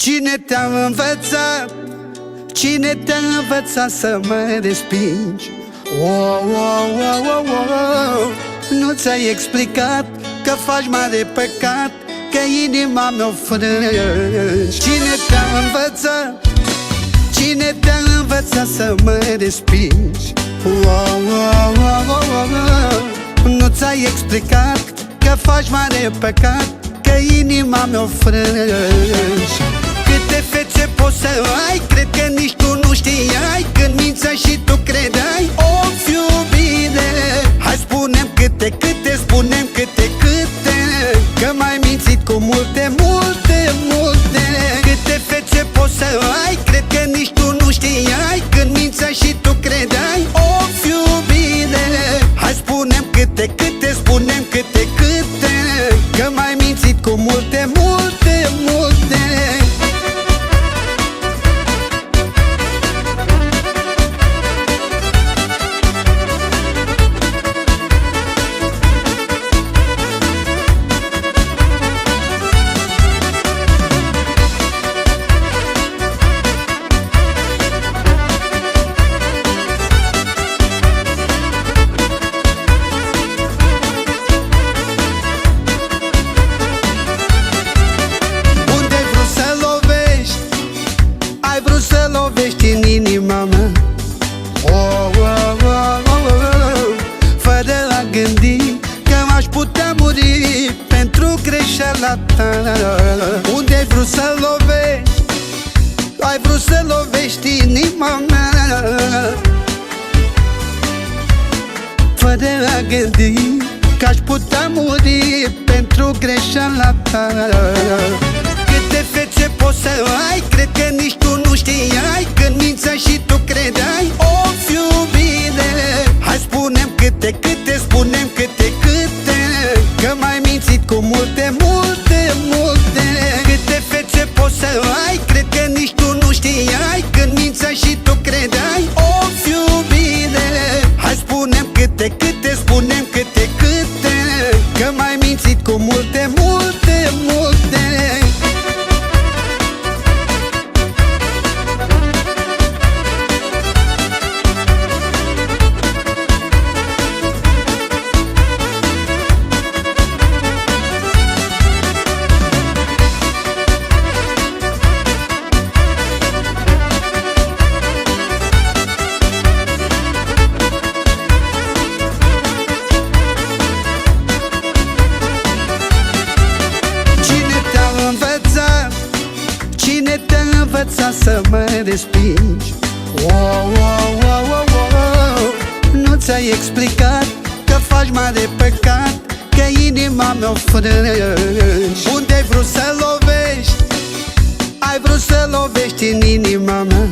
Cine te-a învățat? Cine te-a învățat să mă respingi? Oh, oh, oh, oh, oh. Nu ți-ai explicat că faci mare păcat Că inima mea frângi Cine te-a învățat? Cine te-a învățat să mă respingi? Oh, oh, oh, oh, oh, oh. Nu ți-ai explicat că faci mare păcat Că inima mea frângi. Câte fețe poți să ai? Cred că nici tu nu știai. Când mința și tu credeai O iubire gândi Că m-aș putea muri Pentru greșeala ta. Unde ai vrut să lovești? Ai vrut să lovești inima mea. Fără a gândi Că aș putea muri pentru greșeala ta. Câte fețe poți să ai Cred că nici tu Că mai mințit cu multe, multe, multe să mă respingi? Oh, oh, oh, oh, oh. Nu ți-ai explicat că faci mare păcat Că inima mea frângi Unde ai vrut să lovești? Ai vrut să lovești în inima mea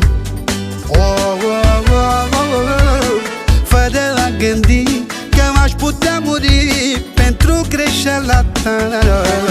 oh, oh, oh, oh, oh. Fără a gândi că m-aș putea muri pentru greșeala ta